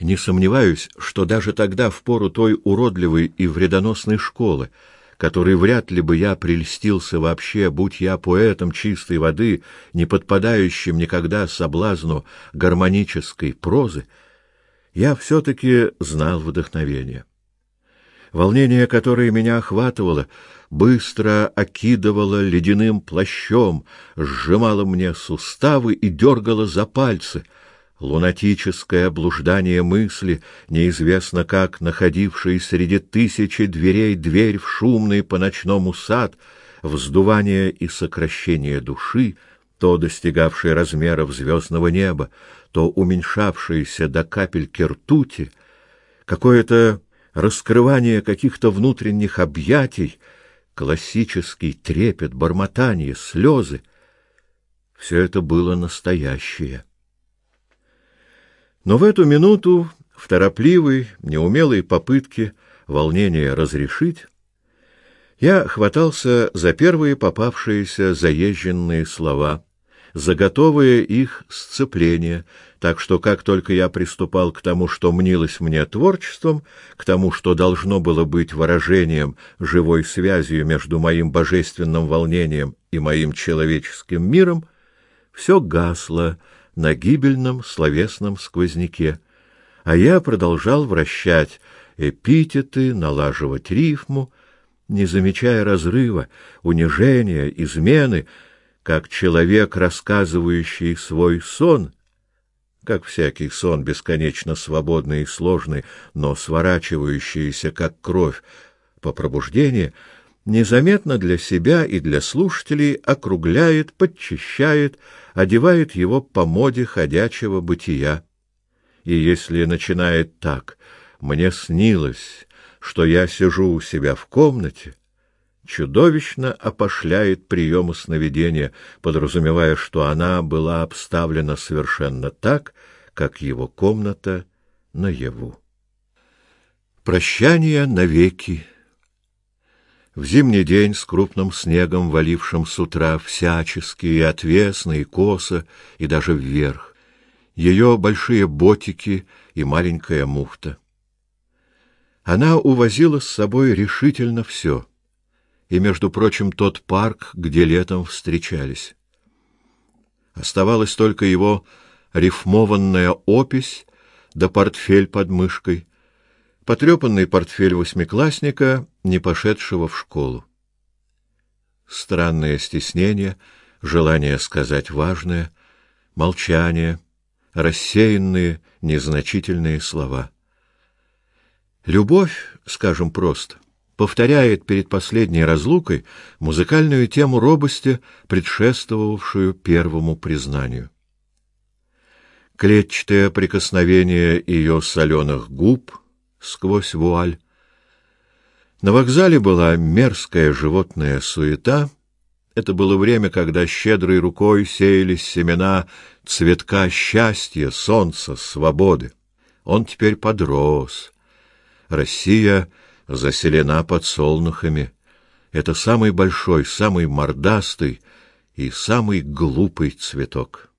Не сомневаюсь, что даже тогда, в пору той уродливой и вредоносной школы, которой вряд ли бы я прельстился вообще, будь я поэтом чистой воды, не подпадающим никогда соблазну гармонической прозы, я все-таки знал вдохновение. Волнение, которое меня охватывало, быстро окидывало ледяным плащом, сжимало мне суставы и дергало за пальцы — лунатическое блуждание мысли, неизвестно как находившей среди тысячи дверей дверь в шумный по ночному сад, вздувание и сокращение души, то достигавшее размеров звездного неба, то уменьшавшееся до капельки ртути, какое-то раскрывание каких-то внутренних объятий, классический трепет, бормотание, слезы — все это было настоящее. Но в эту минуту, в торопливой, неумелой попытке волнение разрешить, я хватался за первые попавшиеся заезженные слова, за готовые их сцепления, так что как только я приступал к тому, что мнилось мне творчеством, к тому, что должно было быть выражением, живой связью между моим божественным волнением и моим человеческим миром, все гасло, на гибельном словесном сквозняке, а я продолжал вращать эпитеты, налаживать рифму, не замечая разрыва, унижения, измены, как человек, рассказывающий свой сон, как всякий сон бесконечно свободный и сложный, но сворачивающийся как кровь по пробуждению, незаметно для себя и для слушателей округляет, подчищает, одевает его по моде ходячего бытия. И если начинает так: "Мне снилось, что я сижу у себя в комнате", чудовищно опошляет приемы сновидения, подразумевая, что она была обставлена совершенно так, как его комната наяву. Прощание навеки в зимний день с крупным снегом, валившим с утра всячески и отвесно, и косо, и даже вверх, ее большие ботики и маленькая муфта. Она увозила с собой решительно все, и, между прочим, тот парк, где летом встречались. Оставалась только его рифмованная опись да портфель под мышкой, потрепанный портфель восьмиклассника, не пошедшего в школу. Странное стеснение, желание сказать важное, молчание, рассеянные, незначительные слова. Любовь, скажем просто, повторяет перед последней разлукой музыкальную тему робости, предшествовавшую первому признанию. Клетчатое прикосновение ее соленых губ сквозь вуаль. На вокзале была мерзкая животная суета. Это было время, когда щедрой рукой сеялись семена цветка счастья, солнца, свободы. Он теперь подрос. Россия заселена подсолнухами. Это самый большой, самый мордастый и самый глупый цветок.